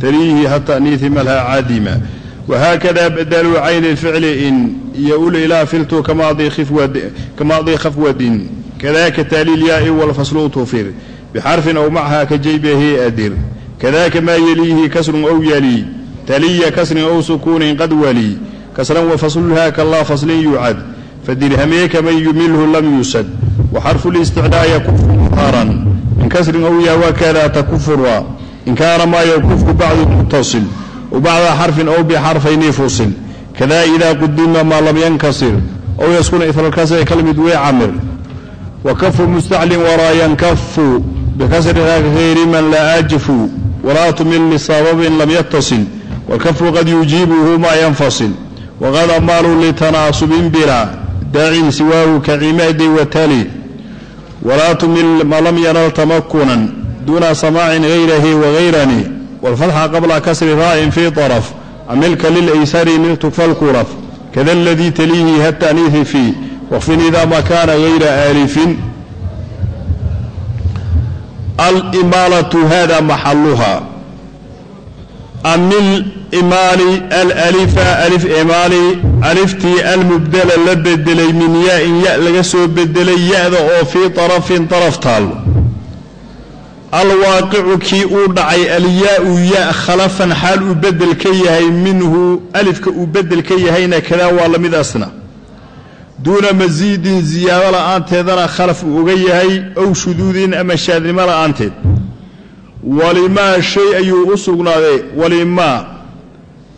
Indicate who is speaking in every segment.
Speaker 1: taliihi hataniihi malha caadima. Wahaakada badalu cayni lficli in iyo ulilaa filtu kamaadii khafwadin. Kadaka taaliilyaai walfaslu tufir bixarfin aw macha ka jaybihi adir kadaka maa yeliihi kasrun ow yali taliya kasrin ow sukuunin qad wali kasran wafasluha kalaa faslin yucad fadirhamee kaman yumilhu lam yusad. Waxarfu listicdaa yakufu muhaaran min kasrin ow yaa wakada takufura in kaana maa yakufu bacdu muttasil wbacda xarfin ow bixarfayni fusil kada ida qudima maa lam yankasir ow yaskuna ifralkasri kalmid wey camir. Wakafu mustaclin waraa yankafu bikasriha hayri man laa ajfu walaa tumil lisababin lam yattasil. Wاlkafu qad yujiibuhu maa yanfasil. Waqad amaalu litanaasubin bila daacin siwaahu kacimaadi watali walaa tumil ma lam yanal tamakunan duuna samaacin hayrahi wahayrani wاlfatxa qabla kasri raa'in fii طaraf camilka lilaysari miltu falkuraf kada aladii taliihi hataniihi fii waqfin ida ma kaana hayra aalifin alimaalatu hada maxaluha amil imaali alalifa alif imaali aliftii almubdela la bedelay min ya-in ya laga soo bedelay ya-da oo fii طarafin طaraf taal alwaaqicu kii uu dhacay alyaa-u ya khalafan xaal uu bedel ka yahay minhu alifka uu bedel ka yahayna kadaa waa la mid asna. Duuna masiidin ziyaado la'aanteedana khalaf uu oga yahay ow shuduudin ama shaadnimo la'aanteed. Walimaa shay ayuu u sugnaaday walimaa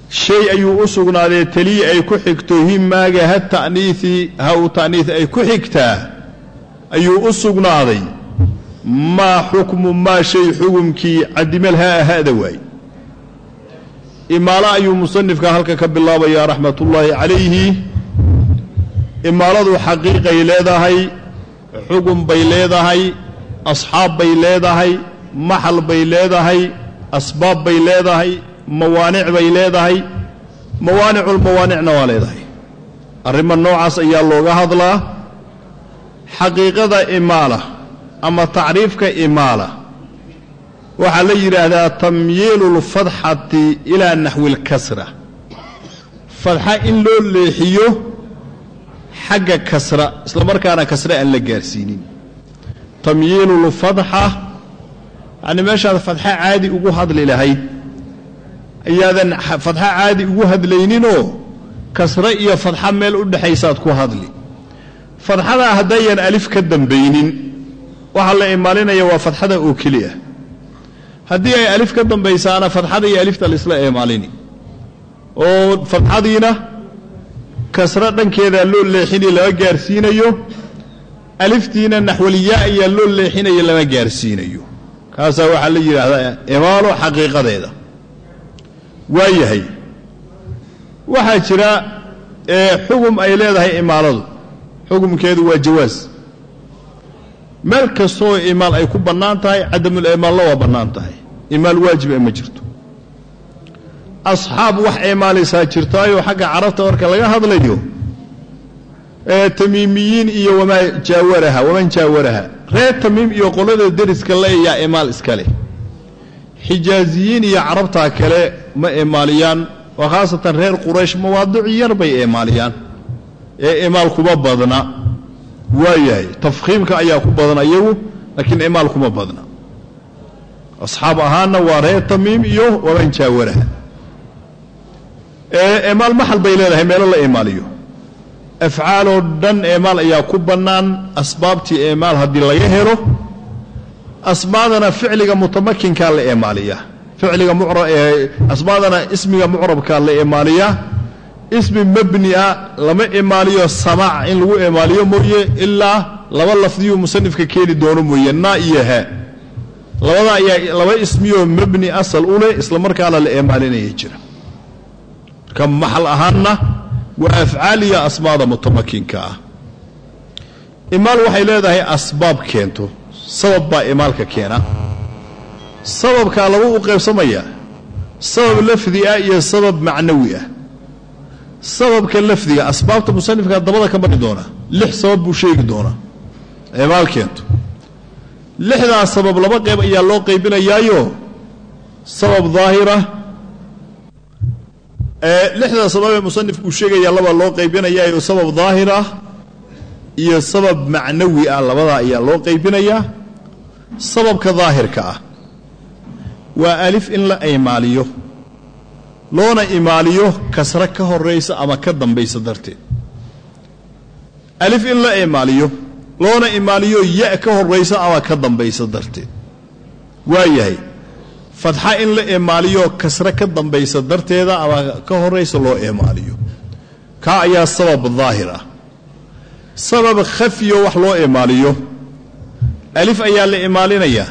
Speaker 1: shay ayuu u sugnaadee talii ay ku xigto himaaga ha ta'niihi ha u ta'niih ay ku xigtaa ayuu u sugnaaday maa xukmu maa shay xukumkii cadimel ha ahaada waay. Imaalo ayuu musanifka halka ka bilaabayaa raxmatullaahi calayhi. Imaaladu xaqiiqay leedahay xukun bay leedahay asxaab bay leedahay maxal bay leedahay asbaab bay leedahay mawaanic bay leedahay. Mawaanicul-mawaanicna waa leedahay. Arrimo noocaas ayaa looga hadlaa. Xaqiiqada imaala ama tacriifka imaala. Waxaa la yidhaahdaa tamyiilu lfadxati ilaa naxwi lkasra fadxa in loo leexiyo xagga kasra isla markaana kasre aan la gaarsiinin. Tamyiilu lfadxa yacni meeshaad fadxa caadi ugu hadli lahayd ayaadan fadxa caadi ugu hadlayninoo kasre iyo fadxa meel u dhexaysaad ku hadli. Fadxadaa haddayan alif ka dambaynin waxaa la imaalinaya waa fadxada oo keli ah haddii ay alif ka dambaysaana fadxada iyo alifta laisla imaalini oo fadxadiina kasro dhankeedaa loo leexinaya lama gaarsiinayo. Aliftiina naxwaliyaa ayaa loo leexinaya lama gaarsiinayo. Kaasaa waxaa la yidhaahdaa imaalo xaqiiqadeeda. Waa yahay waxaa jira xugum ay leedahay imaaladu. Xugumkeedu waa jawaas meel kastoo imaal ay ku bannaan tahay cadamul imaalna waa bannaan tahay. Imaal waajiba ma jirto. Asxaab wax imaalaysaa jirtaayoo xagga carabta marka laga hadlayo tamiimiyiin iyo wamaa jaawaraha waman jaawaraha. Reer tamiim iyo qolada deriska le yaa imaal iska leh. Xijaaziyiin iyo carabtaa kale ma imaaliyaan oo khaasatan reer quraysh mawaadic yar bay imaaliyaan ee imaal kuma badna waayahay. Tafkhiimka ayaa ku badan iyagu laakiin imaal kuma badna. Asxaab ahaanna waa reer tamiim iyo waman jaawaraha imaal maxal bay leedahay? Meelo la imaaliyo. Afcaaloo dhan imaal ayaa ku bannaan. Asbaabtii imaal haddii laga helo asmaadana ficliga mutamakinkaa la imaaliya ficliga asmaadana ismiga mucrabkaa la ismi mabni a lama imaaliyo samaac in lagu imaaliyo mooye ilaa laba lafdiyuu musanifka keeni doono mooye na iyo ha. Labada ayaa laba ismiyoo mabni asal u leh isla markaana la imaalinaya jira. Marka maxal ahaanna waa afcaal iyo asmaada mutamakinka ah. Imaal waxay leedahay asbaab keento sabab baa imaalka keena. Sababkaa laba u qaybsamaya sabab lafdi ah iyo sabab macnawi ah sababka lafdiga asbaabta musanifka dabada ka bari doona lix sabab buu sheegi doonaa. Imaal keento lixdaas sabab laba qayb ayaa loo qaybinayaayo sabab daahira. Lixda sabab ee musanifku uu sheegaya laba loo qaybinayaa sabab daahir ah iyo sabab macnawi ah labadaa ayaa loo qaybinayaa sababka daahirka ah. Waa alif in la imaaliyo loona imaaliyo kasre ka horaysa ama ka dambaysa darteed. Alif in la imaaliyo loona imaaliyo ya ka horaysa ama ka dambaysa darteed. Waa yahay fadxa in la imaaliyo kasre ka dambaysa darteeda ama ka horaysa loo imaaliyo. Kaa ayaa sabab daahir ah. Sabab khafiyo wax loo imaaliyo. Alif ayaa la imaalinayaa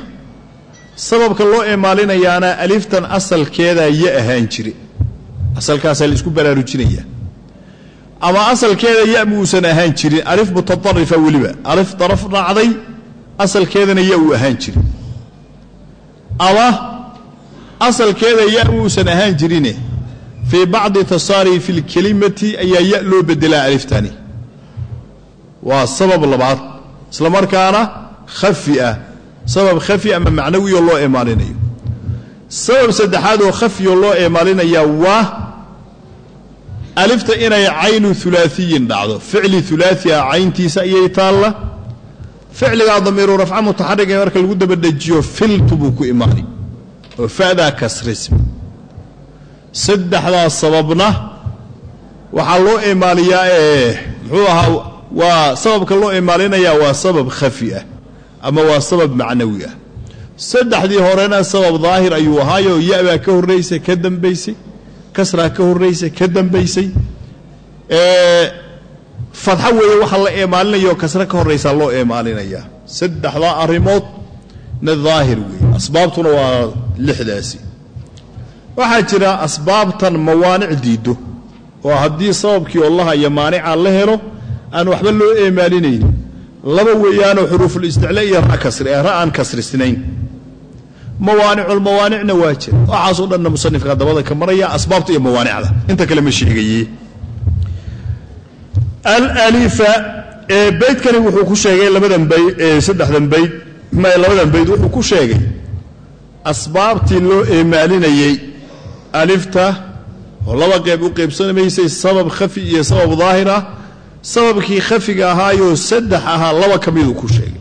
Speaker 1: sababka loo imaalinayaana aliftan asalkeedaa ya ahaan jire asalkaasaa la isku baraarujinayaa ama asalkeeda ya muusan ahaan jirin alif mutaarifa weliba. Alif daraf dhacday asalkeedana ya uu ahaan jiri ama asalkeeda ya muusan ahaan jirine fii bacdi tasaarifi اlkelimati ayaa ya loo bedelaa aliftani waa sabab labaad. Isla markaana khafi ah. Sabab khafi ama macnawiyo loo imaalinayo sabab saddexaad oo khafiyo loo imaalinayaa waa alifta inay caynu ulaaiyin dhacdo. Ficli ulaai ah cayntiisa ayay taalla. Ficligaa damiiru rafca mutaxariga marka lagu dabadhejiyo filtu buu ku imaani. Oo fadaa kasrismi saddexdaas sababna waxaa loo imaaliyaa ee muxuu ahaa waa sababka loo imaalinayaa waa sabab khafi ah ama waa sabab macnawi ah saddexdii horena sabab daahir ayuu ahaayo ya-baa ka horraysay ka dambaysay kasraa ka horraysay ka dambaysay fadxo weeye waxaa la eemaalinayaoo kasre ka horraysaa loo eemaalinayaa saddexdaa arrimood na daahir weeye. Asbaabtuna waa lixdaasi. Waxaa jira asbaabtan mawaanic diiddo oo haddii sababkii ollaha iyo maanica la helo aan waxba loo eemaalinaynin laba weeyaanoo xuruufulisticla iyo ra kasri ee ra aan kasrisnayn mawaaniculmawaanicna waa jira waxaasoo dhanna musanifka dabada ka maraya asbaabta iyo mawaanicda inta kale ma sheegaye alalifa ee baydkani wuxuu ku sheegay labadan bayd saddexdan bayd labadan bayd wuxuu ku sheegay asbaabtii loo eemaalinayey alifta oo laba qeyb u qaybsanamaysay sabab khafi iyo sabab daahir ah sababkii khafiga ahaayoo saddex ahaa laba ka miduu ku sheegay.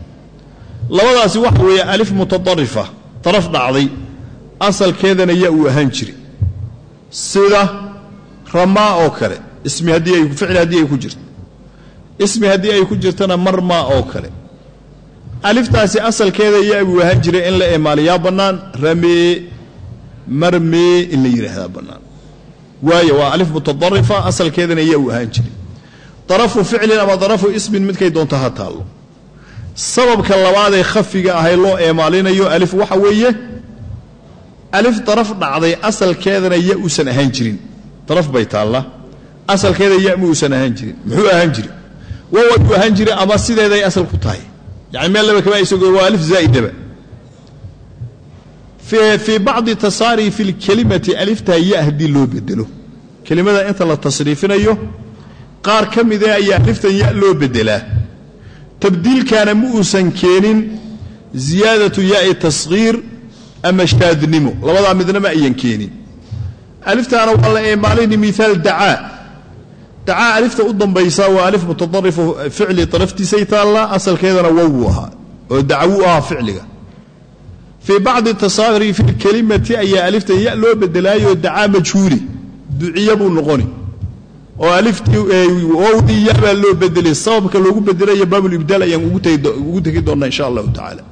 Speaker 1: Labadaasi waxa weeye alif mutaarifa daraf dhacday asalkeedana ya uu ahaan jiri sida ramaa oo kale ismi haddii ay ficli haddii ay ku jirto. Ismi haddii ay ku jirtana marmaa oo kale. Aliftaasi asalkeeda ya buu ahaan jiray in la emaaliyaa bannaan ramee marmee in la yidhaahdaa bannaan. Waayo waa alif mutaarifa asalkeedana ya uu ahaan jiray. Darafu ficlin ama darafu ismin midkay doonto ha taallo sababka labaadee khafiga ahay loo eemaalinayo alif waxa weeye alif daraf dhacday asalkeedana ya uusan ahaan jirin. Daraf bay taalla. Asalkeeda ya ma uusan ahaan jirin. Muxuu ahaan jiri wawaduu ahaan jiri ama sideeday asal ku tahay? Yani meel laba kama aysago waa alif zaa'idaba. Fii bacdi tasaarifi lkelimati aliftaa ya haddii loo bedelo kelimada inta la tasriifinayo qaar ka mida ayaa aliftan ya loo bedelaa tabdiilkaana ma uusan keenin ziyaadatu yaai tashiir ama shaadnimo. Labadaa midna ma ayan keenin. Aliftaana waa la eemaalini miaal dacaa. Dacaa alifta u dambaysa waa alif mutaarifu ficli daraftiisay taallaa asalkeedana wowuu ahaa oo dacwuu ahaa ficliga. Fii bacdi tasaarifi lkelimati ayaa aliftan ya loo bedelaayo dacaa majhuuli duciya buu noqoni oo aliftii wowdii yabaa loo bedelay. Sababka loogu bedelayo baabulibdaal ayaan ugu tegi doonnaa insha allahu tacaala.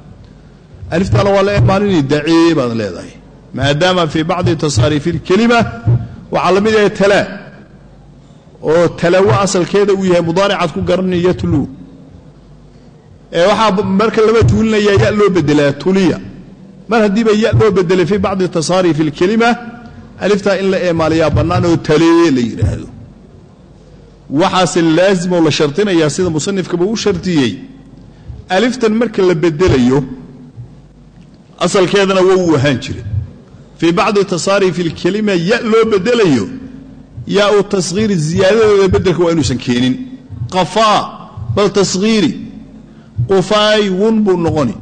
Speaker 1: Aliftaana waa la eemaalinay dacee baad leedahay. Maadaama fii bacdi tasaarifi lkelima waxaa la mid yahay talaa oo talawo asalkeeda uu yahay mudaaricaad ku garanaya tulu ee waxaa marka laba tuulinaya ya loo bedelaa tuliya. Mar haddiiba ya loo bedelay fii bacdi tasaarifi lkelima aliftaa in la eemaaliyaa bannaan oo talee la yidhaahdo waxaase laasimoo la shardinayaa sida musanifkaba u shardiyey aliftan marka la bedelayo asalkeedana wow uu ahaan jira fii bacdi tasaarifi lkelima ya loo bedelayo yaa u tashiiri ziyaadadeeda bedelka waa inuusan keenin. Qafaa bal tashiiri qufaay wun buu noqoni.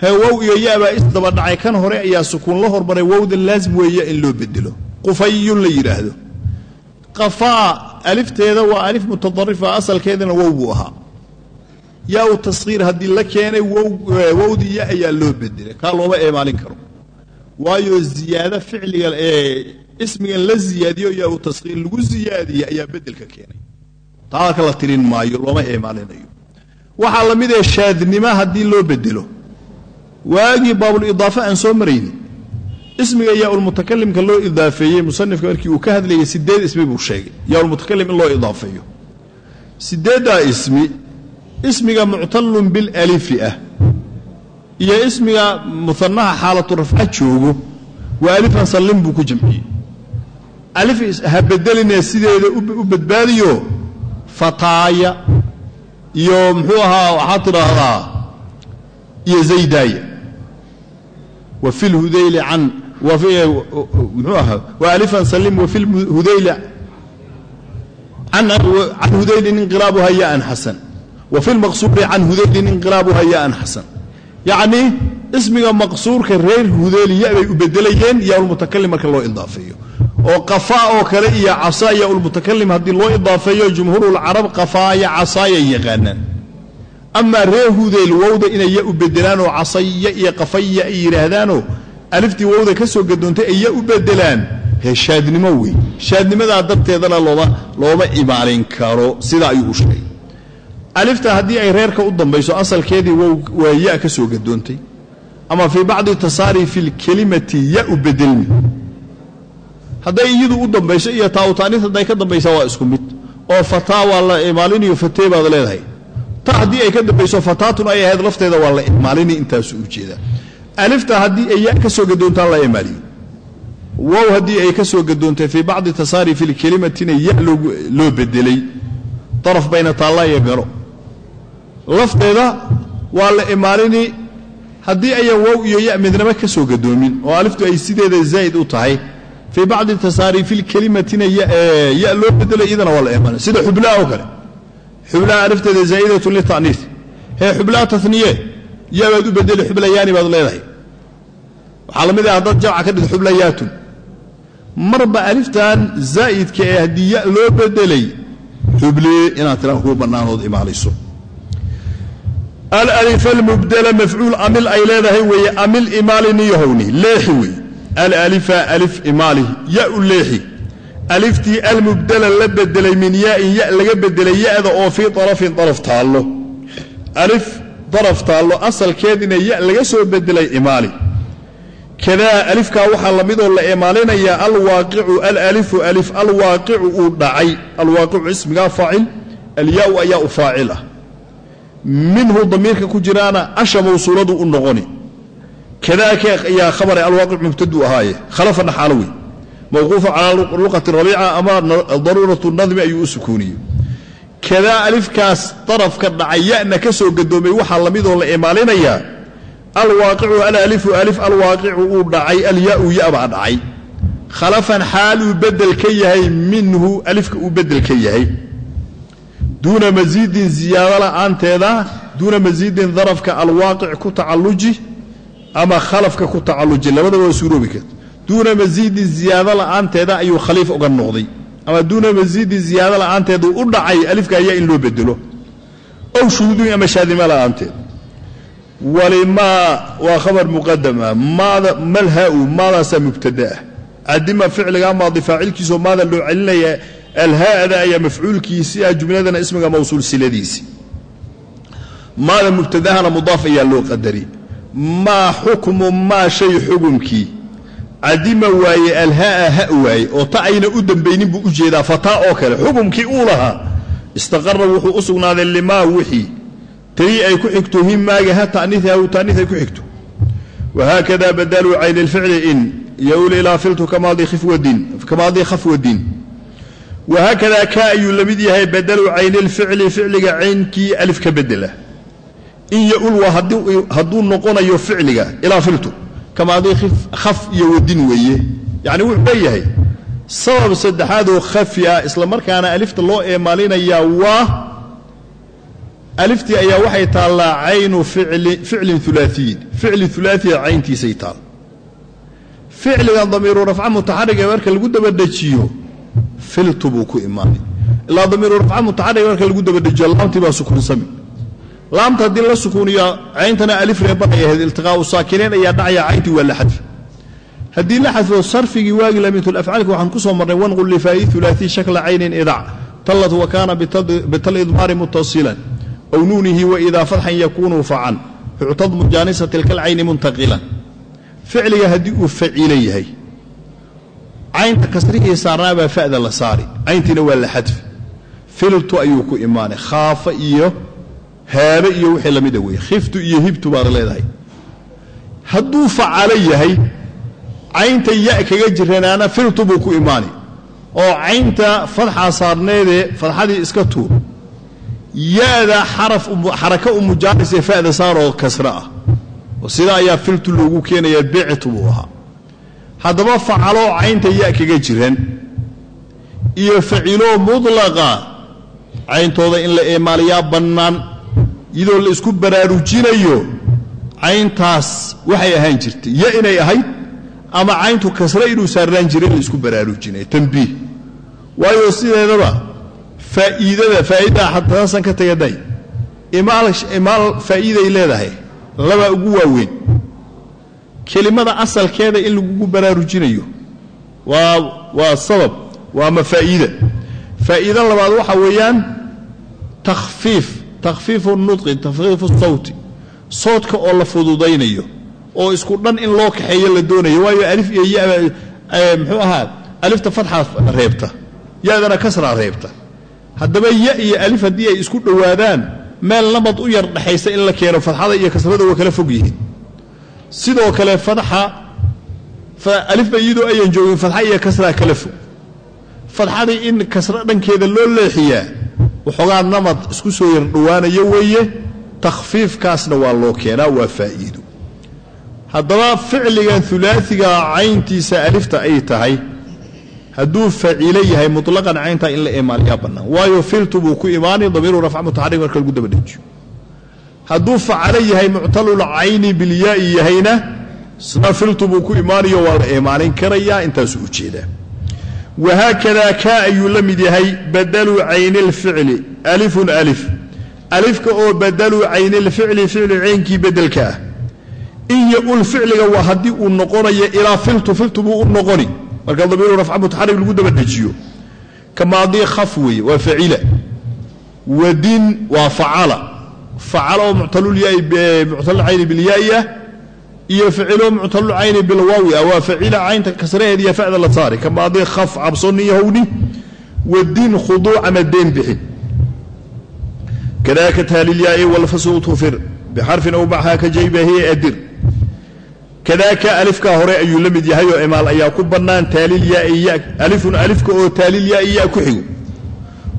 Speaker 1: Hee wow iyo ya-baa isdaba dhacay kan hore ayaa sukuun la hormaray wowda laazim weeye in loo bedelo. Qufayun la yidhaahdo qafaa alifteeda waa alif mutadarifa asalkeedana wow buu ahaa. Yaa-u taskhiir haddii la keenay wowdii ya ayaa loo bedelay kaa looma eemaalin karo. Waayo ziyaado ficliga ee ismigan la ziyaadiyo yaa-u taskhiir lagu ziyaadiyey ayaa bedelka keenay. Taaka la tirin maayo looma eemaalinayo. Waxaa la mid ee shaadnimo haddii loo bedelo waagii baabulidaafe aan soo marayni ismiga yaa-ulmutakalimka loo idaafeeyey musanifka markii uu ka hadlayay sideed ismi buu sheegay. Yaa-ulmutakalim in loo idaafeeyo. Sideeddaa ismi ismiga muctallun bilalifi ah. Iyo ismiga muanaha xaalatu rafca joogo waa alifan sallim buu ku jamciyey. Alif ha bedelinee sideeda u badbaadiyo fataaya iyo muxuu ahaa waxaad tidhaahdaa iyo zaydaaya. Wa fi lhudayli can can hudaylin inqilaabuha yaan xasan wa fi lmaqsuuri can hudaylin inqilaabuha yaan xasan yacnii ismiga maqsuurka reer hudeyli ya bay u bedelayeen yaa-ulmutakalim marka loo idaafeeyo oo qafaa oo kale iyo casaa yaa-ulmutakalim haddii loo idaafeeyo jumhuurulcarab qafaaya casaayay yaqaanaan. Amaa reer hudeyl wowda inay ya u bedelaan oo casaya iyo qafaya ay yidhaahdaanoo aliftii wowda ka soo gadoontay ay ya u bedelaan hee shaadnimo wey shaadnimadaa darteedana looma imaalin karo. Sidaa ayuu u sheegay. Alifta haddii ay reerka u dambayso asalkeedii waa ya ka soo gadoontay ama fii bacdi tasaarifi lkelimati ya u bedelmi hadday iyadu u dambayso iyo taawtaaniis hadday ka dambaysaa waa isku mid. Oo fataa waa la imaalinayo fatee baad leedahay. Ta haddii ay ka dambayso fataatun ay ahayd lafteeda waa la imaalini intaasu u jeedaa alifta haddii ay ya ka soo gadoontaan la imaaliyo wow haddii ay ka soo gadoontay fii bacdi tasaarifi lkelimatina ya loo bedelay daraf bayna taalla iyo garo. Lafteeda waa la imaalini haddii ayan wow iyo ya midnaba ka soo gadoomin oo aliftu ay sideeda zaa'id u tahay. Fii bacdi tasaariifi lkelimatina ya loo bedelay iyadana waa la imaalin sida xublaa oo kale. Xublaa alifteeda zaa'idatun lita'niis hee xublaa taniye ya baad u bedeli xublayaani baad leedahay waxaa la mid ah haddaad jamca ka dhid xublayaatun. Marba aliftan zaa'idka ee haddii ya loo bedelay xublee inaad tiraan kuu bannaanood imaalayso alif almubdela mafcuul amil ay leedahay weeye amil imaaliniyohowni leexi wey alalifa alif imaali ya u leexi. Aliftii almubdela la bedelay min yain ya laga bedelay ya-da oo fii arafin araf taallo. Alif daraf taallo asalkeedina ya laga soo bedelay imaali kadaa alifkaa waxaa la midoo la imaalinayaa alwaaqicu alalifu alif alwaaqicu uu dhacay. Alwaaqicu ismigaa faacil alyaau ayaa u faacil ah. Minhu damiirka ku jiraana asha mawsuuladu u noqoni. Kadaaka ayaa khabare alwaaqic mubtadu ahaaye? Khalafa dhaxaalo wey mawquufa calaa luqati rabiica ama daruuratu nadmi ayuu u sukuuniyey kadaa alifkaas darafka dhacay yana ka soo gadoomay waxaa la midoo la imaalinayaa alwaaqicu alalifu alif alwaaqicu uu dhacay alyaau ya baa dhacay. Khalafan xaaluu bedel ka yahay minhu alifka uu bedel ka yahay. Duuna masiidin ziyaado la'aanteeda duuna masiidin darafka alwaaqic ku tacalluji ama khalafka ku tacalluji labadaba waa suuroobi karta. Duuna masiidin ziyaado la'aanteeda ayuu khaliif uga noqday. Ama duuna masiidin ziyaado la'aanteedu u dhacay alifka ayaa in loo bedelo ow shuhuudin ama shaadima la'aanteed walimaa waa khabar muqadama maada malhaa-u maadaasaa mubtada ah cadima ficliga maadi faacilkiisoo maada loo celinaya alhaada ayaa mafcuulkiisi ah jumladana ismiga mawsuul siladiisi maada mubtadahana mudaaf ayaa loo qadari maa xukmu maa shay xukumkii cadima waaye alhaa ha waaye oo ta ayna u dambaynin buu u jeedaa fataa oo kale xukumkii uu lahaa istaqara wuxuu u sugnaaday limaa wixii tanii ay ku xigto himaaga ha taniiha ay ku xigto. Wahaakada badalu cayni lficli in yowl ilaa filtu kamaadi khafwadin wahaakadaa kaa ayuu la mid yahay badalu cayni lficli ficliga caynkii alif ka bedela. In yaul waa hadduu noqonayo ficliga ilaa filtu kamaadii khaf iyo wadin weeye. Yacni wuxuu leeyahay sabab saddexaadoo khafi ah isla markaana alifta loo eemaalinayaa waa aliftii ayaa waxay taallaa caynu ficlin ulaaiyin ficli ulaaiya cayntiisay taal. Ficligan damiiru rafca mutaxariga marka lagu dabadhejiyo filtu buu ku imaanay. Ilaa damiiru rafca mutaxariga marka lagu dabadhejiyo laamtii baa sukuunsami laamta haddii la sukuuniyo cayntana alif reeban ay ahayd. Iltiqaau saakinayn ayaa dhacaya cayntii waa la xadfi. Haddii la xadfo sarfigii waagi lamitulafcaalka waxaan ku soo marnay wanqul lifaa'i ulaai shakla caynin idac. Tallat wa kaana bital idmaari mutasilan aw nuunihi waidaa fadxan yakuunu facan. Uctad mujaanisa tilka alcayni muntaqilan ficliga haddii uu faciila yahay. Caynta kasrihii saarnaabaa fa'da la saari. Cayntiina waa la xadfi. Filtu ayuu ku imaanay. Khaafa iyo haabe iyo wixii lamida weeye. Khiftu iyo hibtu baad leedahay. Hadduu facalo yahay caynta ya kaga jiranaana filtu buu ku imaani oo caynta fadxaa saarneedee fadxadii iska tuur ya-da xaraka u mujaanisee fa'da saaroo kasra ah. Oo sidaa ayaa filtu loogu keenayaa bictu buu ahaa. Haddaba facaloo caynta ya kaga jiran iyo faciloo mudlaqa cayntooda in la eemaaliyaa bannaan iyadoo la isku baraarujinayo cayntaas waxay ahaan jirtay. Ya inay ahayd ama cayntu kasre inuu saarnaan jiray la isku baraarujinay tambiih waayo sideedaba faa'iidada faa'iidaa xataasan ka tagaday imaal faa'iiday leedahay. Laba ugu waaweyn. Kelimada asalkeeda in lagugu baraarujinayo. Waa waa sabab waa mafaa'iida faa'iida. Labaad waxa weeyaan takhfiif takhfiifu nudqi takhfiifu sawti. Soodka oo la fududaynayo oo isku dhan in loo kaxeeyo la doonayo. Waayo alif iyo ya muxuu ahaa alifta fatxaa reebta ya-dana kasraa reebta haddaba ya iyo alif haddii ay isku dhowaadaan meel namad u yar dhexaysa in la keeno fadxada iyo kasrada waa kala fog yihiin. Sidoo kale fadxa alifba iyadoo ayan joogin fadxa iyo kasraa kala fog. Fadxadii in kasro dhankeeda loo leexiyaa waxoogaa namad isku soo yar dhowaanayo weeye takhfiifkaasna waa loo keenaa waa faa'iido. Haddaba ficligan ulaaiga cayntiisa alifta ay tahay hadduu facilo yahay mulaqan caynta in la imaaliyaa banaan. Waayo filtu buu ku imaanay damiiru rafc mutaxarik marka lagu dabadejiyo. Hadduu facalo yahay muctalul cayni bilyaai yahayna isna filtu buu ku imaanayo waa la imaalin karayaa intaasu u jeedaa wahaakadaa kaa ayuu la mid yahay badalu cayni اlficli alifun alif. Alifka oo badalu cayni اlficli ficlu caynkii bedelka ah. In ya-ul ficliga waa haddii uu noqonayo ilaa filtu filtu buu u noqoni marka damiiru rafca mutaxarik lagu dabadhejiyo ka maadii khaf weeye waa facila wadin waa facala facala oo muctalulcayni bilyaai ah iyo ficiloo muctalulcayni bilwaawi ah. Waa facila caynta kasraheed iyo fa'da la saari. Ka maadii khaf cabsoni howni wadin khuduuc ama deen bixin. Kadaka taalilyaai walfaslu tufir bixarfin aw ka jaybahiye adir kadaaka alifkaa hore ayuu la mid yahay oo imaal ayaa ku bannaan taalilyaaialifun alifka oo taalilyaai ya ku xigo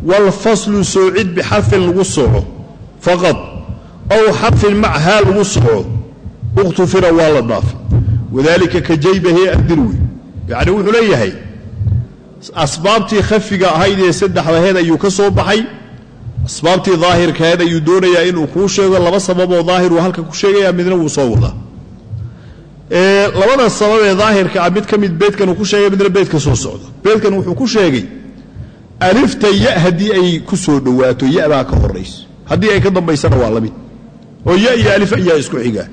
Speaker 1: waalfaslu soocid bixarfin lagu sooco faqad aw xarfin machaal lagu sooco ukhtufira waa la dhaafay. Wadalika ka jaybahi adirwi yacni wuxuu leeyahay asbaabtii khafiga ahayd ee saddexdaheed ayuu ka soo baxay asbaabtii daahirkaheed ayuu doonayaa inuu kuu sheego laba sababoo daahir uu halka ku sheegaya midna wuu soo wadaa labada sabab ee daahirka ah mid ka mid beedkan uu ku sheegay midna beedka soo socda beedkan wuxuu ku sheegay alifta ya haddii ay ku soo dhowaato ya baa ka horayso haddii ay ka dambaysana waa la mid. Oo ya iyo alif ayaa isku xigaa.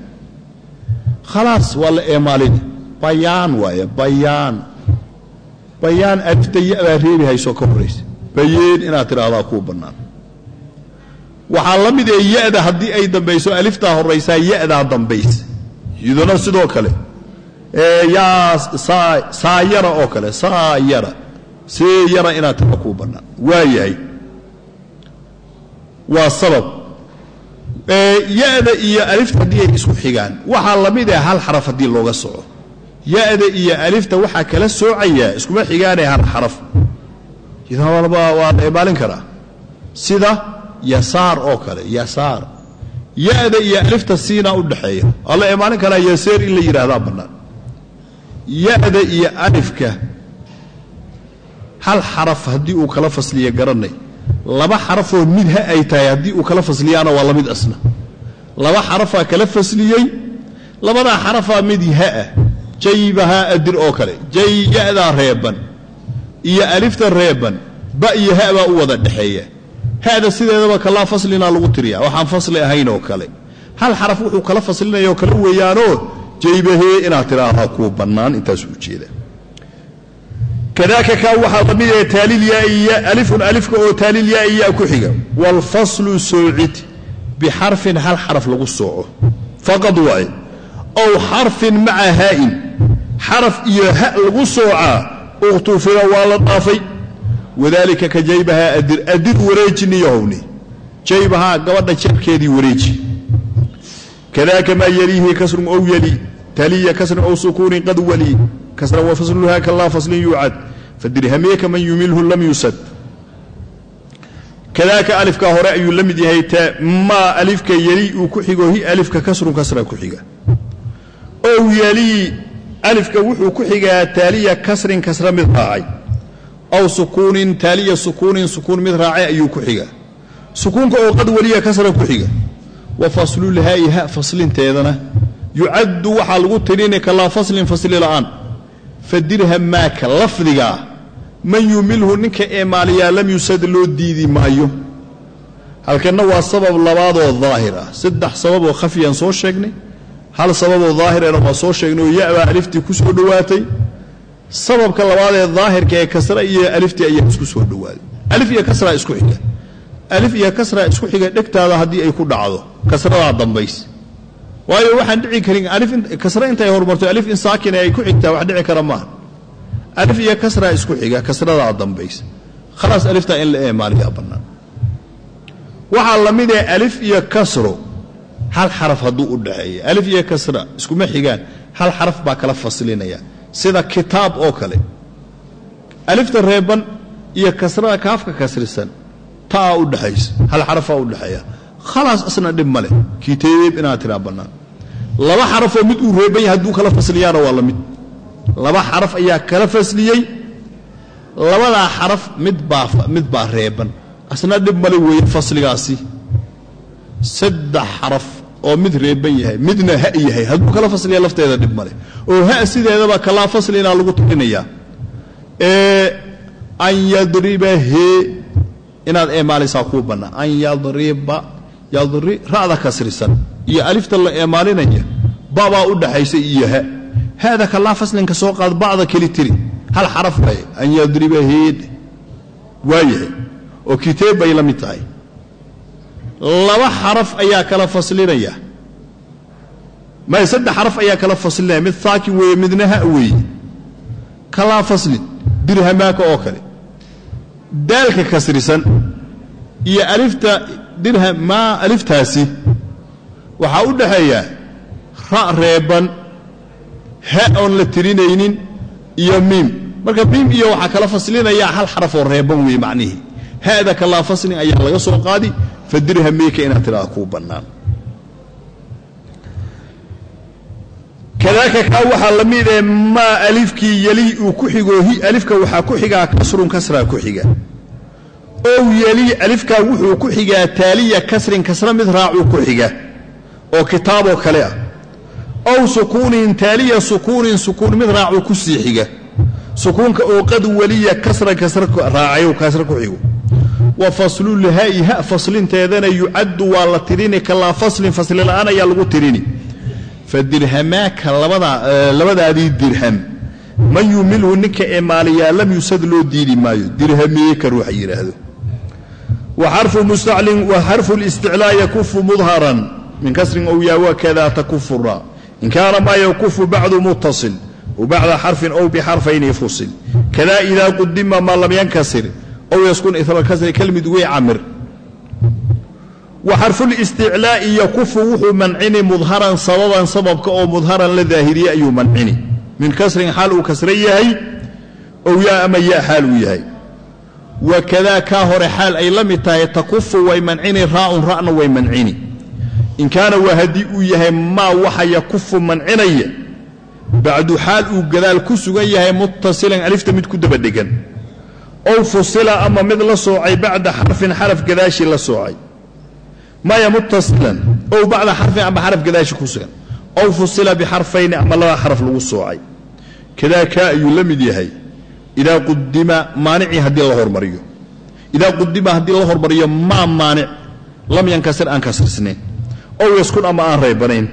Speaker 1: Khalaas waa la eemaalin. Bayaan waaye bayaan. Bayaan alifta ya baa reebi haysoo ka horaysa bayeen inaad tidhaahdaa kuu bannaan. Waxaa la mid ee ya-da haddii ay dambayso aliftaa horaysaa ya-daa dambaysa iyaduna sidoo kale. Saayara oo kale saayara see yara inaad tira kuu bannaan waa yahay. Waa sabab. Ya-da iyo alifta haddii ay isku xigaan waxaa la mid ah hal xaraf haddii looga soco. Ya-da iyo alifta waxaa kala soocayaa iskuma xigaanee hal xaraf. Iyaduna waa la imaalin karaa. Sida yasaar oo kale yasaar ya-da iyo alifta siinaa u dhexeeya waa la imaalin karaa yaseer in la yidhaahdaa bannaan. Ya-da iyo alifka hal xaraf haddii uu kala fasliya garanay. Laba xarafoo mid ha ay tahay haddii uu kala fasliyaana waa la mid asna. Laba xarafaa kala fasliyey labadaa xarafaa mid ha ah. Jaybahaa adir oo kale. Jay ya-daa reeban iyo alifta reeban ba iyo ha baa u wada dhexeeya hada sideedaba kalaa faslina lagu tiriya waxaan fasli ahayn oo kale hal xaraf wuxuu kala faslinaya oo kale weeyaanoo jaybahee inaad tidhaahdaa kuu bannaan intaas ujeeda kadaaka kaa waxaa la mid ee taalilyaaiya alifun alifka oo taalilyaaiya ku xiga waalfaslu soocid bixarfin hal xaraf lagu sooco faqad waaye ow xarfin maca haa'in xaraf iyo ha lagu soocaa ukhtufira waa la dhaafay wadaalika ka jaybahaa adir adir wareejiniyahowni jaybahaa gabadha jabkeedii wareeji. Kadaaka maa yaliihi kasrun ow yali taliya kasrin ow sukuunin qad wali kasran wa fasluhaa kalaa faslin yuucad fadirhameeka man yumilhu lam yusad. Kadaaka alifka hore ayuu la mid yahay maa alifka yali uu ku xigo hi alifka kasrun kasra ku xiga. Ow yalii alifka wuxuu ku xigaa taaliya kasrin kasra mid raacay aw sukuunin taaliya sukuunin sukuun mid raacay ayuu ku xigaa. Sukuunka oo qad waliya kasra ku xiga. Wa faslulhaa'i ha faslinteedana. Yucaddu waxaa lagu tirini kalaa faslin fasli la'aan. Fadirham maaka lafdigaa man yumilhu ninka eemaaliyaa lam yusad loo diidi maayo. Halkanna waa sabab labaadoo daahir ah. Saddex sababoo khafiyaan soo sheegnay hal sababoo daahirana waa soo sheegnay oo ya-baa aliftii ku soo dhowaatay sababka labaad ee daahirka ee kasra iyo aliftii ayaa isku soo dhowaaday alif iyo kasraa isku xiga alif iyo kasraa isku xiga dhegtaada haddii ay ku dhacdo. Kasradaa dambays. Waayo waxaan dhici karin alif kasra intay horumarto alif in saakina ay ku xigtaa wax dhici kara maaha alif iyo kasraa isku xiga kasradaa dambays. Khalaas aliftaa in la eemaaliyaa bannaan. Waxaa la mid ee alif iyo kasro hal xaraf hadduu u dhaxeeya alif iyo kasra iskuma xigaan. Hal xaraf baa kala faslinaya sida kitaab oo kale. Alifta reeban iyo kasrada kaafka kasrisan taa u dhexaysa hal xarafaa u dhexeeya khalaas asna dhib ma leh. Kiteeb inaad tiraa bannaan. Laba xarafoo mid uu reeban yahay hadduu kala fasliyaana waa la mid. Laba xaraf ayaa kala fasliyey. Labadaa xaraf mid baa reeban. Asna dhib male weeye fasligaasi. Saddex xaraf oo mid reeban yahay midna ha yahay. Hadduu kala fasliya lafteeda dhib male oo ha sideedaba kalaa faslina lagu tirinayaa ee an yadriba hee inaad eemaalaysaa kuu bannaa an yadriba yadri ra'da kasrisan. Iyo alifta la eemaalinaya babaa u dhaxaysa iyo ha. Haada kalaa faslinka soo qaad bacda keli tiri. Hal xaraf waye an yadriba heed waayahay. Oo kiteeb bay la mid tahay laba xaraf ayaa kala faslinaya. May saddex xaraf ayaa kala faslinaya. Mid saakin weeye midna ha weeye. Kalaa faslin. Dirhamaaka oo kale. Daalka kasrisan iyo alifta dirham maa aliftaasi waxaa u dhaxeeya ra' reeban ha oon la tirinaynin iyo miim. Marka miim iyo waxaa kala faslinayaa hal xarafoo reeban weeye macnihii hada kalaa faslin ayaa laga soo qaadi fadirhameeka inaad tidhahda kuu bannaan. Kadaaka kaa waxaa la mid ee maa alifkii yeli uu ku xigo hi alifka waxaa ku xigaa kasrun kasraa ku xiga. Ow yeli alifkaa wuxuu ku xigaa taaliya kasrin kasra mid raacuu ku xiga oo kitaaboo kale ah. Ow sukuunin taaliya sukuunin sukuun mid raacuu ku sii xiga. Sukuunka oo qad weliya kasra kasra raacayo kasra ku xigo wa faslulhaa'i ha faslinteedana yucaddu waa la tirini kalaa faslin fasli la'aan ayaa lagu tirini fadirhamaaka labadaadii dirham man yumilhu ninka eemaaliyaa lam yusad loo diidi maayo. Dirhameeka ruuxa yidhaahdo wa xarfu mustaclin wa xarfu listiclaa yakufu mudharan. Min kasrin ow yaa wakada takufura in kaana maa yakufu bacdu muttasil w bacda xarfin ow bixarfayni fusil. Kada idaa qudima maa lam ow yaskun ira kasri kalmid wey camir wa xarfulisticlaa'i yakufu wuxuu mancini mudharan sababan sababka oo mudharan la daahiriye ayuu mancini min kasrin xaal uu kasra yahay ow yaa ama yaa xaal uu yahay wakadaa kaa hore xaal ay la mid tahay takufu way mancini raa'un ra'na way mancini in kaana waa haddii uu yahay maa waxa yakufu mancinaya bacdu xaal uu gadaal ku sugan yahay muttasilan alifta mid ku dabadhegan ow fusila ama mid la soocay bacda xarfin xaraf gadaashi la soocay. Maya muttasilan ow bacda xarfin ama xaraf gadaashi ku sugan. Ow fusila bixarfayni ama laba xaraf lagu soocay. Kadaa kaa ayuu la mid yahay. Idaa qudima maanicii haddii la hormariyo. Idaa qudima haddii la hormariyo maa maanic. Lam yankasir aan kasrisnayn ow yaskun ama aan reebanayn.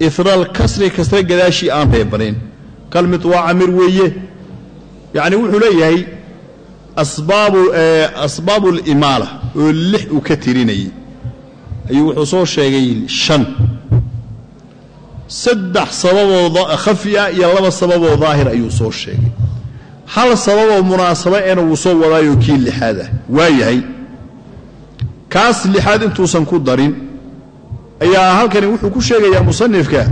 Speaker 1: Ifraal kasri kasre gadaashii aan reebanayn. Leeyahay asbaabu asbaabu limaala oo lix uu ka tirinayay. Ayuu wuxuu soo sheegay shan. Saddex sababoo khafi iyo laba sababoo daahir ayuu soo sheegay. Hal sababoo munaasabo eena wuu soo wadaayoo kii lixaad ah. Waayahay kaas lixaad intuusan ku darin ayaa halkani wuxuu ku sheegayaa musanifka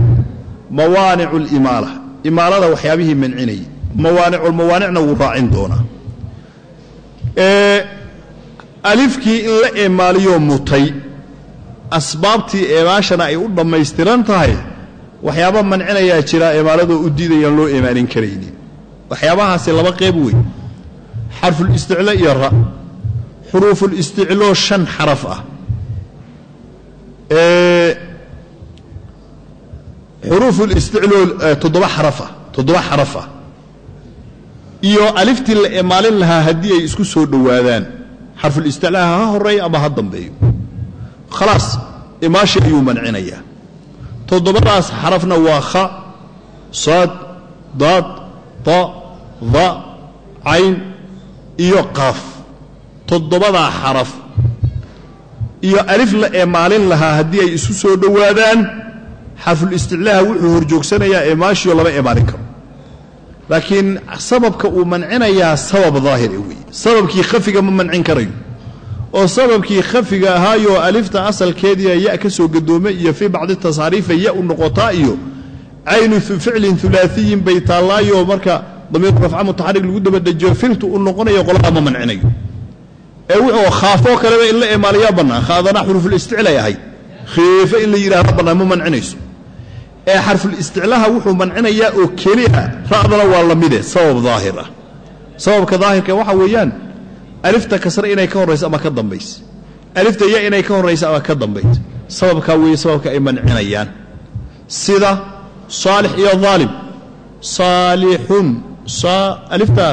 Speaker 1: mawaanicu limaala imaalada waxyaabihii mancinayay mawaanicumawaanicna wuu raacin doonaa alifkii in la eemaaliyo mutay asbaabtii eemaashana ay u dhammaystiran tahay waxyaaba mancinayaa jira eemaaladoo u diidayaan loo eemaanin karaynin waxyaabahaasi laba qeyb weyn. Xarfulisticlo iyo ra. Xuruufulisticloo shan xaraf ah. Xuruufulisticloo toddoba xaraf ah toddoba xaraf ah iyo aliftii la emaalin lahaa haddii ay isku soo dhowaadaan. Xarfulisticlaaha ha horeeyo ama ha dambeeyo. Khalaas imaashi ayuu mancinayaa. Toddobadaas xarafna waa kha saad daad ta da cayn iyo qaaf. Toddobadaa xaraf. Iyo alif la eemaalin lahaa haddii ay isu soo dhowaadaan xarfulisticlaaha wuxuu horjoogsanayaa eemaashiyo lama eemaalin karo laakiin sababka uu mancinayaa sabab daahira weeye. Sababkii khafiga ma mancin karayo oo sababkii khafiga ahaayoo alifta asalkeediia ya ka soo gadoome iyo fii bacdi tasaariifa ya u noqotaa iyo caynu ficlin ulaaiyin bay taallaayo marka damiiru rafca mutaxarig lagu dabadhejiyo filtu u noqonayo qoladaa ma mancinayo. Ee wuxuu khaafoo kaleba in la eemaaliyaa bannaan. Khaadana xuruufulisticlay ahayd khiifo in la yidhahda bannaan ma mancinayso ee xarfulisticlaha wuxuu mancinayaa oo keliya ra'dana waa la mide sabab daahir ah. Sababka daahirka waxa weeyaan alifta kasre inay ka horrayso ama ka dambayso alifta ya inay ka horrayso ama ka dambayso sababkaa weeye sababka ay mancinayaan. Sida saalix iyo aalim saalixun alifta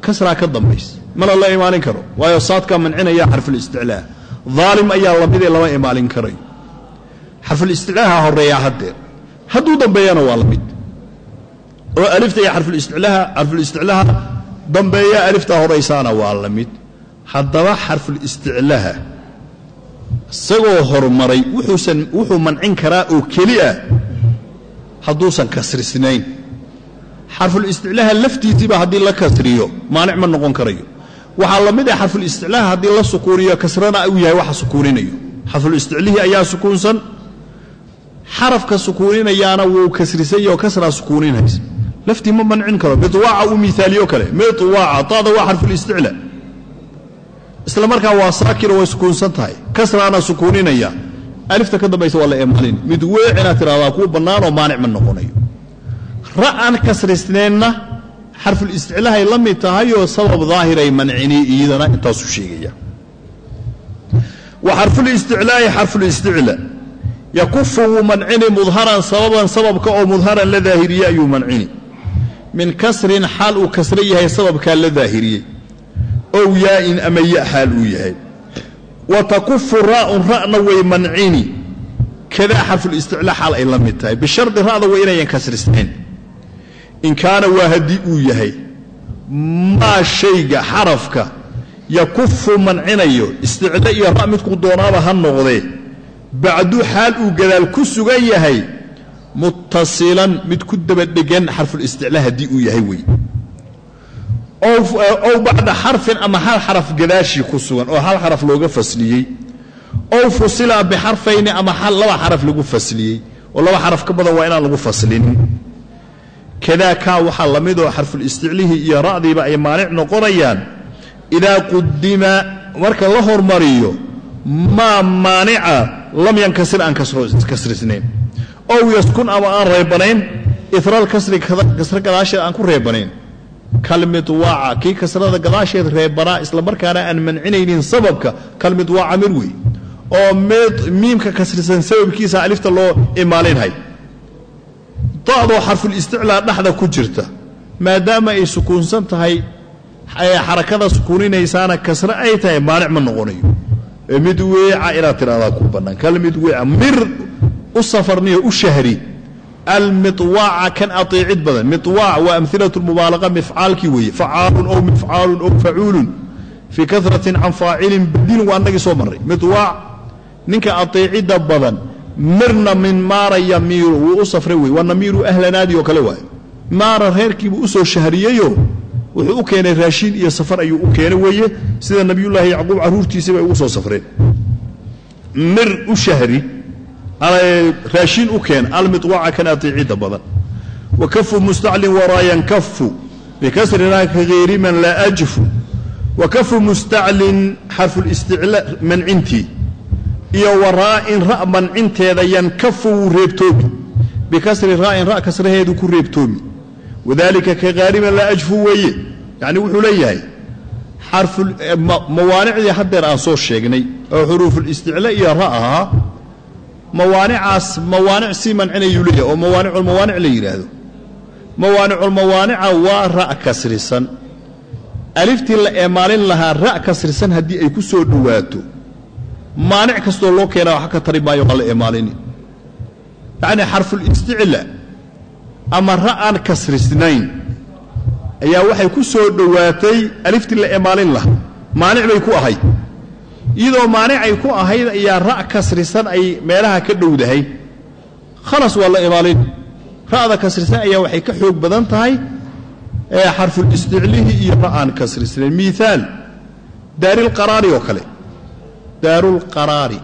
Speaker 1: kasraa ka dambaysa mana la imaalin karo waayo saadkaa mancinaya xarfulisticlaa aalim ayaa lamidee lama imaalin karayo xarfulisticlaaha horreeyaa haddeer hadduu dambeeyana waa la mid. Oo alifta iyo xarfulisticlaha xarfulisticlaha dambeeya alifta horaysaana waa la mid. Haddaba xarfulisticlaha isagoo horumaray wuxuusan wuxuu mancin karaa oo keli ah hadduusan kasrisnayn. Xarfulisticlaha laftiisiiba haddii la kasriyo maanic ma noqon karayo. Waxaa la mid ah xarfulisticlaha haddii la sukuuniyo kasrana uu yahay waxa sukuuninayo. Xarfulisticlihii ayaa sukuunsan xarafka sukuuninayaana wuu kasrisayoo kasraa sukuuninaysa laftii ma mancin karo miwaaca uu miaaliyo kale. Miwaaca taada waa xarfulisticla isla markaa waa saakiro way sukuunsan tahay. Kasraana sukuuninaya. Alifta ka dambaysa waa la eemaalin mid weecina tiraahdaa kuwa bannaanoo maanic ma noqonayo. Ra'an kasrisneenna xarfulisticlahay la mid tahayoo sabab daahiray mancini iyadana intaasuu sheegaya. Wa xarfulisticlaa'i xarfulisticla yakufu wuu mancini mudharan sababan sababka oo mudharan la daahiriye ayuu mancini. Min kasrin xaal uu kasra yahay sababkaa la daahiriyey. Ow yaa'in ama ya xaal uu yahay. Wa takufu ra'un ra'na way mancini. Kadaa xarfulisticlaa xaal ay la mid tahay. Bishardi ra'da waa inayan kasrisnayn in kaana waa haddii uu yahay maa shayga xarafka yakufu mancinayo isticlo iyo ra' midkuu doonaaba ha noqdee bacdu xaal uu gadaal ku sugan yahay muttasilan mid ku dabadhegan xarfulisticlaa haddii uu yahay wey ow bacda xarfin ama hal xaraf gadaashii ku sugan oo hal xaraf looga fasliyey. Ow fusila bixarfayni ama laba xaraf lagu fasliyey oo laba xaraf ka badan waa inaan lagu faslinin kadaa kaa waxaa la midoo xarfulisticlihii iyo ra'diiba ay maanic noqonayaan. Idaa qudima marka la hormariyo maa maanica lam yankasir aan kasrisnayn. Ow yaskun ama aan reebanayn ifraal kasri kasre gadaasheed aan ku reebanayn. Kalmidwaaca kii kasrada gadaasheed reebanaa isla markaana aan mancinaynin sababka kalmidwaaca mir wey. Oo miimka kasrisan sababkiisa alifta loo imaalinhay da'doo xarfulisticlaa dhexda ku jirta maadaama ay sukuunsan tahay xarakada sukuuninaysaana kasre ay tahay maanic ma noqonayo mid weeca inaad tidhahdaa ku bannaan kalmid weeca mir u safarniyo u shahri. Almiwaaca kan ateecid badan. Miwaac waa amilatu mubaalaqa mifcaalkii weeye. Facaalun ow mifcaalun ow facuulun. Fii karatin can faacilin badilin waa annagii soo marray. Miwaac ninka ateecidda badan mirna min maara yamiiru wuu u safray wey waa namiiru ahlanaadi oo kale waayo. Maara reerkiibuu u soo shahriyeyo wuxuu u keenay raashiin iyo safar ayuu u keenay weeye. Sida nabiyullaahi yacquub carruurtiisii bay ugu soo safreen. Mir u shahri raashiin u keen almiwaaca kan ateecidda badan. Wa kafu mustaclin waraayan kafu bikasrina ka hayri man laa ajfu. Wa kafu mustaclin xarfulisticla mancintii iyo waraa'in ra' mancinteeda yankafu wuu reebtoomi. Bikasri raa'in ra' kasraheedu ku reebtoomi wadalika ka haariman laa ajfu weeye. Yacni wuxuu leeyahay mawaanicdii haddeer aan soo sheegnay oo xuruufulisticla iyo ra' ahaa mawaanicaas mawaanic sii mancinayuu leeyahay oo mawaaniculmawaanic la yidhaahdo mawaanicul-mawaanica waa ra' kasrisan. Aliftii la eemaalin lahaa ra' kasrisan haddii ay ku soo dhowaato. Maanic kastoo loo keenaa wax ka tari maayo waa la eemaalini yacnii xarfulisticla ama ra' aan kasrisnayn. Ayaa waxay ku soo dhowaatay aliftii la eemaalin lahaa. Maanic bay ku ahayd iyadoo maanicay ku ahayd ayaa ra' kasrisan ay meelaha ka dhowdahay. Khalas waa la emaalin. Ra'da kasrisan ayaa waxay ka xoog badan tahay xarfulisticlihi iyo ra' aan kasrisnayn. Miaal daarilqaraari oo kale. Daarulqaraari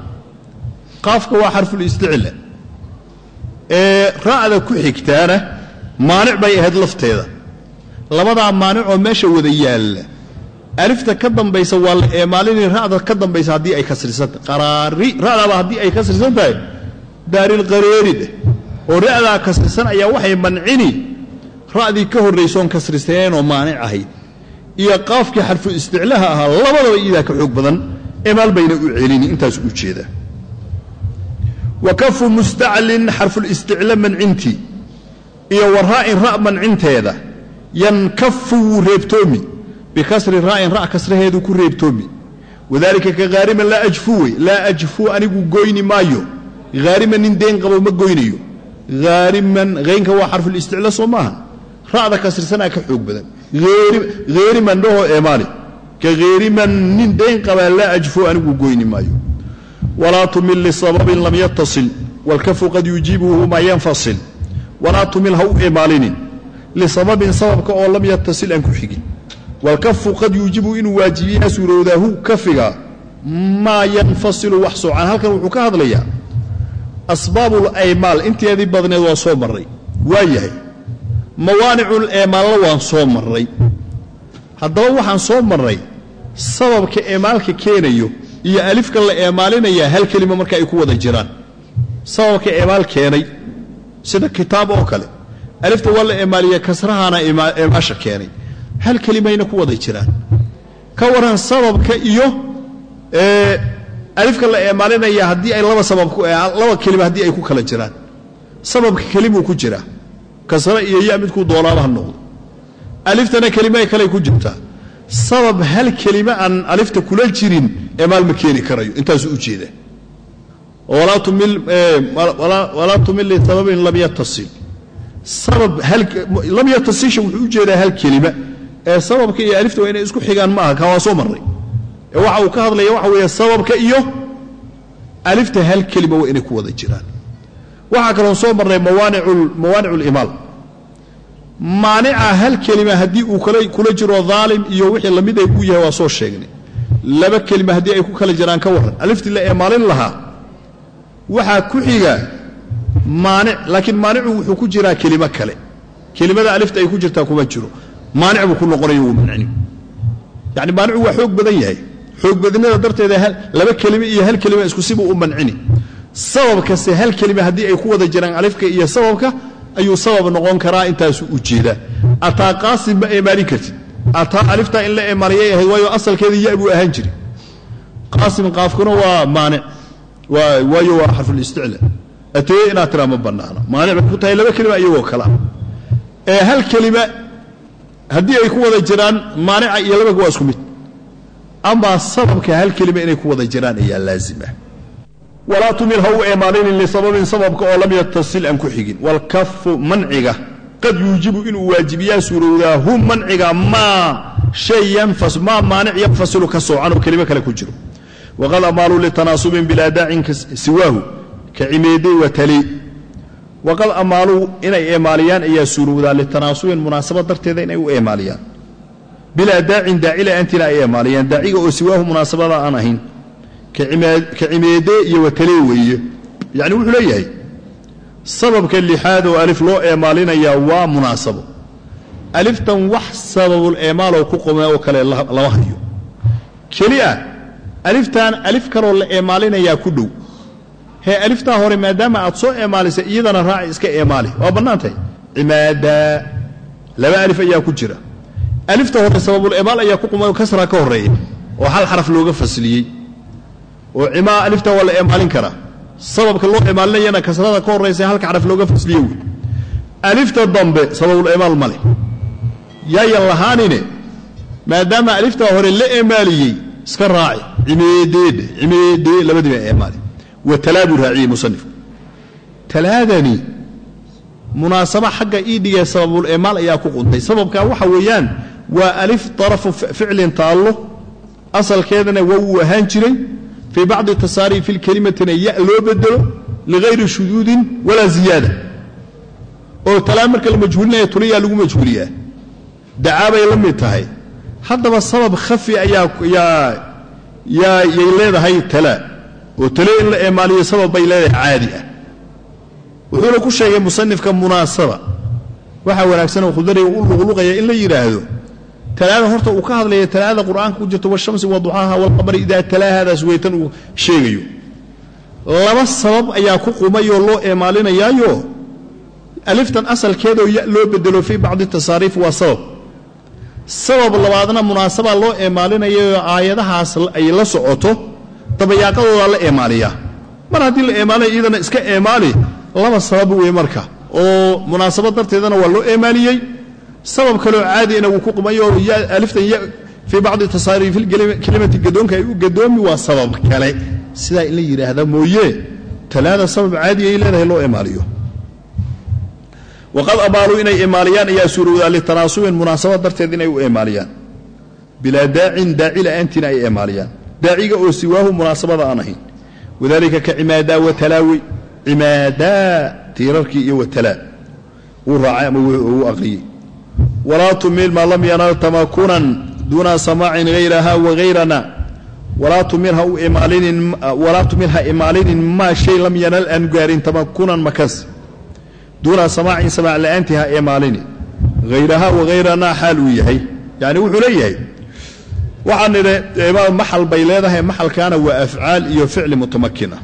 Speaker 1: qaafka waa xarfulisticla ee ra'da ku xigtaana maanic bay ahayd lafteeda. Labadaa maanicoo meesha wada yaalla. Alifta ka dambaysa waa la eemaalini ra'da ka dambaysa haddii ay kasrisanta qaraari ra'daaba haddii ay kasrisan tahay daarilqareeri dheh oo ra'daa kasrisan ayaa waxay mancini ra'dii ka horraysoon kasrisneenoo maanic ahayd. Iyo qaafkii xarfu isticlaha ahaa labadaba iidaa ka xoog badan. Emaal bayna u celini intaas u jeeda. Wa kafu mustaclin xarfulisticla mancintii iyo wa raa'in ra' mancinteeda yankafu wuu reebtoomi. Bikasri raa'in ra' kasraheedu ku reebtoomi. Wadaalika ka haariman laa ajfu wey laa ajfu anigu goyni maayo. Haariman nin deen qabo ma goynayo. Haariman haynka waa xarfulisticla soo maaha. Ra'da kasrisanaa ka xoog badan. Heeriman dhahoo eemaali ka heeriman nin dayn qabaa laa ajfu anigu goyni maayo. Walaa tumil lisababin lam yatasil waalkafu qad yujiibuhu maa yanfasil walaa tumil ha u emaalinin lisababin sababka oo lam yatasil aan ku xigin. Waalkafu qad yuujibu inuu waajibiyaa suurowdaahu kafiga maa yanfasilu wax soocaan halkan wuxuu ka hadlayaa asbaabul aymaal. Inteedii badneed waa soo marray. Waa yahay. Mawaanicul eemaalna waan soo marray. Haddaba waxaan soo marray sababka eemaalka keenayo iyo alifka la eemaalinayaa hal kelima marka ay ku wada jiraan. Sababka eemaal sida kitaab oo kale. Alifta waa la eemaaliya kasrahaana eemaasha keenay. Hal kelimayna ku wada jiraan. Ka waran sababka iyo alifka la eemaalinaya haddii ay laba sabablaba kelima haddii ay ku kala jiraan. Sababka kelimuu ku jiraa kasra iyo ya midkuu doonaaba ha noqdo. Aliftana kelima kale ku jirtaa sabab hal kelima aan alifta kula jirin emaal ma keeni karayo. Intaasu u jeeda walaa tumil lisababin lam yatasil lam yatasilsha wuxuu u jeedaa hal kelima ee sababka iyo alifta waa inay isku xigaan ma aha ka waa soo marray ee waxa uu ka hadlaya waxa weeye sababka iyo alifta hal kelima waa inay ku wada jiraan waxaa kaloo soo marray mawaanic limaal maanica hal kelima haddii uu kula jiro daalim iyo wixii la mid ay uu yahay waa soo sheegnay laba kelima haddii ay ku kala jiraan ka warran aliftii la eemaalin lahaa waxaa ku xiga maanic laakiin maanicu wuxuu ku jiraa kelimo kale. Kelimada alifta ay ku jirtaa kuma jiro. Maanic buu ku noqonayo wuu mancini yacni maanicu waa xoog badan yahay. Xoog badnada darteeda laba kelime iyo hal kelima isku u mancini. Sababkase hal kelima haddii ay ku wada jiraan alifka iyo sababka ayuu sabab noqon karaa intaasuu u jeedaa ataa qaasim ma eemaalin kartid. Ataa aliftaa in la eemaaliyay ahayd waayo asalkeeda ya buu ahaan jiri qaasim qaafkuna waa maanic waayo waa xarfulisticla ateye inaad tiraa ma bannaana maanic ku tahay laba kelima iyagoo kalea ee hal kelima haddii ay ku wada jiraan maanica iyo labaka waa isku mid. Amaa sababka hal kelima inay ku wada jiraan ayaa laazima. Walaa tumil ha u eemaalinin lisababin sababka oo lam yatasil aan ku xigin. Waalkafu manciga. Qad yuujibu inuu waajibiyaa suurowdaa hu manciga maa shay yanfas maa maanic yanfasilu ka soocan oo kelimo kale ku jiro waqad amaaluu litanaasubin bilaa daacin siwaahu ka cimeedey wa tali waqad amaaluu inay eemaaliyaan ayaa suurowdaa litanaasubin munaasabad darteeda inay u eemaaliyaan bilaa daacin daaci la'aantiina ay eemaaliyaan daaciga oo siwaahu munaasabada aan ahayn ka cimeede iyo watalee weeye yacni wuxuu leeyahay sababka lixaad oo alif loo eemaalinayaa waa munaasabo aliftan wax sababul eemaaloo ku qomee oo kale lama hayo keliya aliftan alif kaloo la eemaalinayaa ku dhow. Hee aliftaa hore maadaama aad soo eemaalisay iyadana raaci iska eemaali. Waa bannaantahay cimaadaa laba alif ayaa ku jira. Alifta hore sababul eemaal ayaa ku qumay oo ka horreeya oo hal xaraf looga fasliyey. Oo cimaa alifta waa la eemaalin karaa. Sababka loo eemaalinayana kasrada ka horraysa halka xaraf looga fasliye wey. Alifta dambe sababul eemaal ma leh. Yaayan lahaanine maadaama aliftaa hore la eemaaliyey iska raaci. Cimeedeedhe cimeedee labadiiba eemaali wa talaa buu raaciyey musanifku talaadani munaasaba xagga iidhigee sababul eemaal ayaa ku quntay. Sababkaa waxa weeyaan waa alif darafu ficlin taallo. Asalkeedana waa uu ahaan jiray. Fii bacdi tasaariifi lkelimatina ya loo bedelo ligayri shuduudin walaa ziyaada. Oo talaa marka la majhuulinaya tuliyaa lagu majhuuliyaa. Dacaabay la mid tahay haddaba sabab khafi ayaa yay leedahay talaa oo tale in la eemaaliyo sabab bay leedahay caadi ah. Wuxuuna ku sheegay musanifka munaasaba. Waxaa wanaagsanoo khudariga u luqluqaya in la yidhaahdo talaada horta uu ka hadlaya talaada qur'aanka ku jirto washamsi waduxaaha walqamari idaa talaahadaas weytan uu sheegayo. Laba sabab ayaa ku qumayoo loo eemaalinayaayo aliftan asalkeedoo ya loo bedelo fii bacdi tasaariif waa sabab sabab labaadna munaasabaa loo eemaalinayayoo aayadahaas ay la socoto dabayaaqadoodaa la eemaaliyaa mar haddii la eemaalinaya iyadana iska eemaali laba sabab wey marka. Oo munaasabad darteedana waa loo eemaaliyey. Sabab kaloo caadina wuu ku qumayo aliftan fii bacdi tasaariifi kelimati gadoonka ay u gadoomi waa sabab kale. Sidaa in la yidhaahda mooye talaada sabab caadi ay leedahay loo eemaaliyo waqad amaaluu inay eemaaliyaan ayaa suurowdaa litanaasubin munaasabad darteed inay u eemaaliyaan bilaa daacin daaci la'aantiina ay eemaaliyaan daaciga oo siwaahu munaasabada aan ahayn wadalika ka cimaadaa watalaawi cimaadaa tiirarkii iyo watalaa wuu raacay ama wuu aqriyey walaa tumil maa lam yanal tamakunan duuna samaacin hayraha wahayrana walaa tumil ha imaalinin maa shay lam yanal aan gaarin tamakunan makas duuna samaacin samaac la'aantii ha imaalini hayraha wahayrana xaal uu yahay. Yacni wuxuu leeyahay waxaan nidhi maxal bay leedahay maxalkaana waa afcaal iyo ficli mutamakina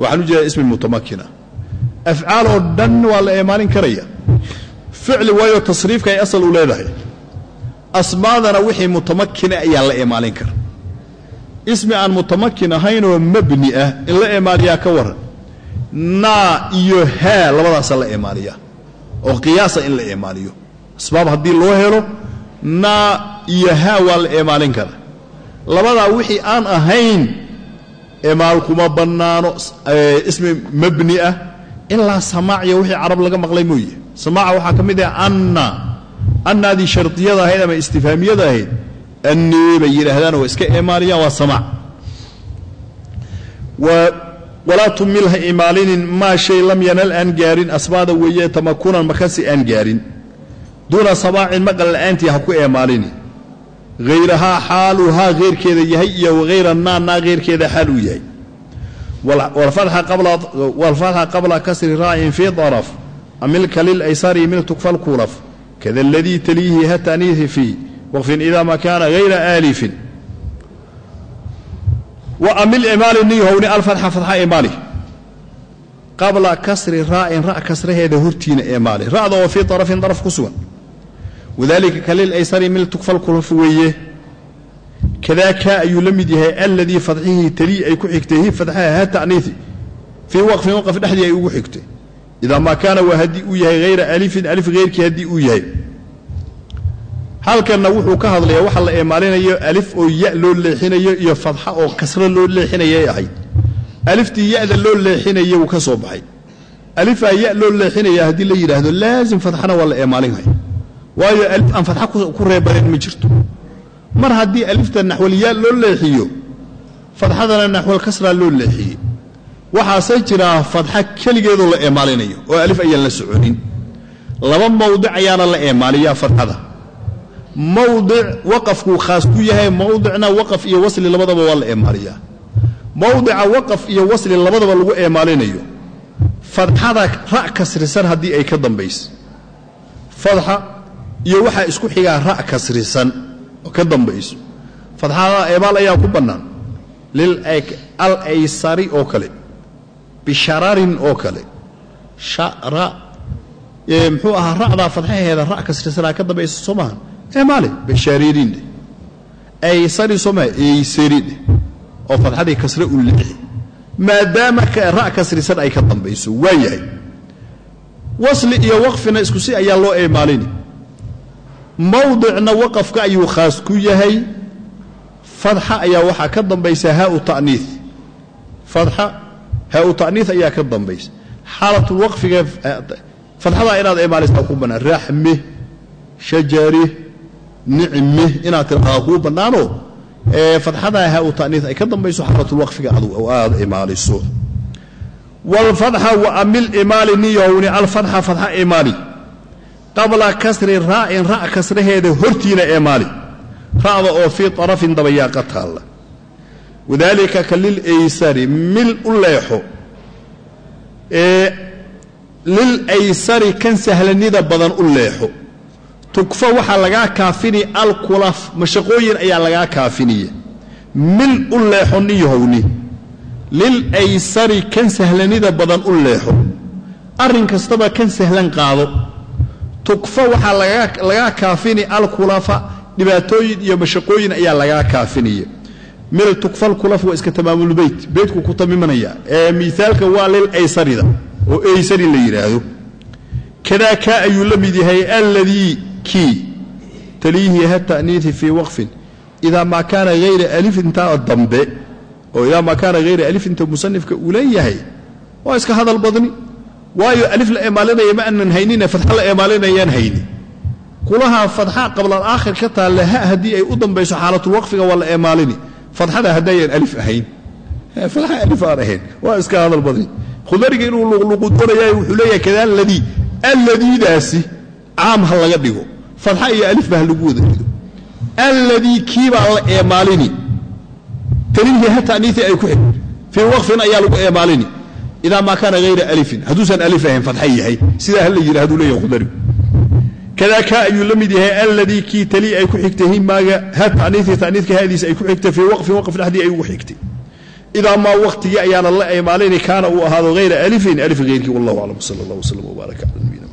Speaker 1: waxaan u jeedaa ismi mutamakina afcaal oo dhan waa la eemaalin karaya. Ficli waayo tasriifka ay asal u leedahay. Asmaadana wixii mutamakina ayaa la eemaalin kara. Ismi aan mutamakin ahaynoo mabni ah in la eemaaliyaa ka waran naa iyo haa labadaasa la eemaaliyaa oo qiyaasa in la eemaaliyo asbaab haddii loo helo naa iyo haa waa la eemaalin kara labadaa wixii aan ahayn eemaal kuma bannaano ismi mabni ah ilaa samaaciya wixii carab laga maqlay mooye. Samaaca waxaa ka mid ah anna. Annaadii shardiyada ahayd ama istifaamiyada ahayd annii bay yidhaahdaan waa iska eemaaliyaan waa samaac walaa tumil ha imaalinin maa shay lam yanal aan gaarin asbaada weeye tamakunan makasi aan gaarin. Duuna samaacin maqal la'aantii ha ku eemaalini hayrahaa xaaluhaa heyrkeeda yahay iyo wahayra naa naa heyrkeeda xaal uu yahay. Wاlfatxa qabla kasri raacin fii daraf amilka lilaysari mil tukfal kulaf kada aladii taliihi hataniihi fii waqfin ida ma kaana hayra aalifin wa amil imaali niyhowni alfatxa fatxa imaali. Qabla kasri raa'in ra' kasraheeda hortiina eemaali ra'da oo fii arafin daraf ku sugan. Wadalika kalil aysari mil tukfal kulaf weeye. Kadaa kaa ayuu la mid yahay alladii fadxihii talii ay ku xigtay hi fadxaha ha ta'niifi fii waqfin waqf dhexdii ay ugu xigtay. Idaa maa kaana waa haddii uu yahay hayra alifin alif heyrkii haddii uu yahay halkanna wuxuu ka hadlayaa waxa la eemaalinayo alif oo ya loo leexinayo iyo fadxa oo kasro loo leexinayay ahayd. Aliftii yada loo leexinaya wuu ka soo baxay. Alifaa ya loo leexinaya haddii la yidhaahdo laazim fadxana waa la eemaalinhaya waayo alif aan fadxa ku reebaneen ma jirto. Mar haddii alifta naxwalyaa loo leexiyo fadxadana naxwal kasraa loo leexiyey waxaase jiraa fadxa keligeedoo la eemaalinayo oo alif ayaan la soconin. Laba mawdic ayaana la eemaaliyaa fadxada mawdic waqafkuu khaas ku yahay mawdicna waqaf iyo wasli labadaba waa la eemaaliyaa mawdica waqaf iyo wasli labadaba lagu eemaalinayo. Fadxada ra' kasrisan haddii ay ka dambayso. Fadxa iyo waxaa isku xigaa ra' kasrisan oo ka dambayso. Fadxada eemaal ayaa ku bannaan. Lil al aysari oo kale. Bishararin oo kale. Shara muxuu ahaa ra'daa fadxaheeda ra' kasrisanaa ka dambaysa soo maaha eemaale bisharirin aysari soo maaha eysaridhe oo fadxadii kasre u leexi maadaama ra' kasrisan ay ka dambayso waa yahay wasli iyo waqfina isku si ayaa loo eemaalini mawdicna waqafka ayuu khaas ku yahay. Fadxa ayaa waxaa ka dambaysa haau ta'niih fadxa haau ta'niih ayaa ka dambaysa. Xaalatulwaqfiga fadxadaa inaad eemaalaysaa kuu bannaan raxme shajari nicme inaad tiraahdaa kuu bannaanoo fadxadaa haau ta'niih ay ka dambayso xaalatulwaqfiga aad eemaaliso wlfatxa waamil imaali niyowni alfatxa fatxa imaali. Qabla kasri raa'in ra' kasraheeda hortiina eemaali ra'da oo fii arafin dabayaaqa taalla. Wadaalika ka lil aysari mil u leexo. Lil aysari kan sahlanida badan u leexo tugfo waxaa lagaa kaafini alkulaf mashaqooyin ayaa lagaa kaafiniya mil u leexo niyahowni lil kan sahlanida badan u leexo. Arrin kastaba kan sahlan qaado. Tugfo waxaa lagaa kaafini alkulafa dhibaatooyin iyo mashaqooyin ayaa lagaa kaafinaya mil tukfal kulaf waa iska tamaamulbeyt beytku ku tamimanaya. Ee miaalka waa lil aysarida oo aysari la yidhaahdo kadaa kaa ayuu la mid yahay alladii kii taliihi ha ta'niihi fii waqfin. Idaa maa kaana hayra alifintaa dambe oo idaa maa kaana hayra alifinta musanifka uu leeyahay waa iska hadal badni. Waayo alif la eemaalinaya ma aanan haynine fadxa la eemaalinayaan hayni. Kulaha fadxa qablal aakhir ka taalla ha haddii ay u dambayso xaalatulwaqfiga waa la eemaalini fadxada haddayaan alif ahayn. Fadxa alif aan ahayn. Waa iska hadal badni. Khudariga inuu luqluqudoonayaay wuxuu leeyahay kadaa ha laga dhigo fadxa iyo alifba ha lagu wada dhigo alladii kiibaa la eemaalini. Taniihi ha ta'niiii ay ku xig fii waqfin ayaa lagu eemaalini. Idaa maa kaana hayra alifin. Hadduusan alif ahayn fadxa yahay. Sidaa hala yidhi haduu leeyahay khudarigu kadaa ayuu la mid yahay alladii kii talii ay ku xigtay himaaga ha ta'niiii ta'niidka haadiisa ay ku xigtay fii waqfin waqf dhexdii ay ugu xigtay. Idaa maa waqtigii ayaana la eemaalini kaana uu ahaado hayra alifin alif hayrkii wallahu aclam sala allah wslam wbaaraka cala nabiyina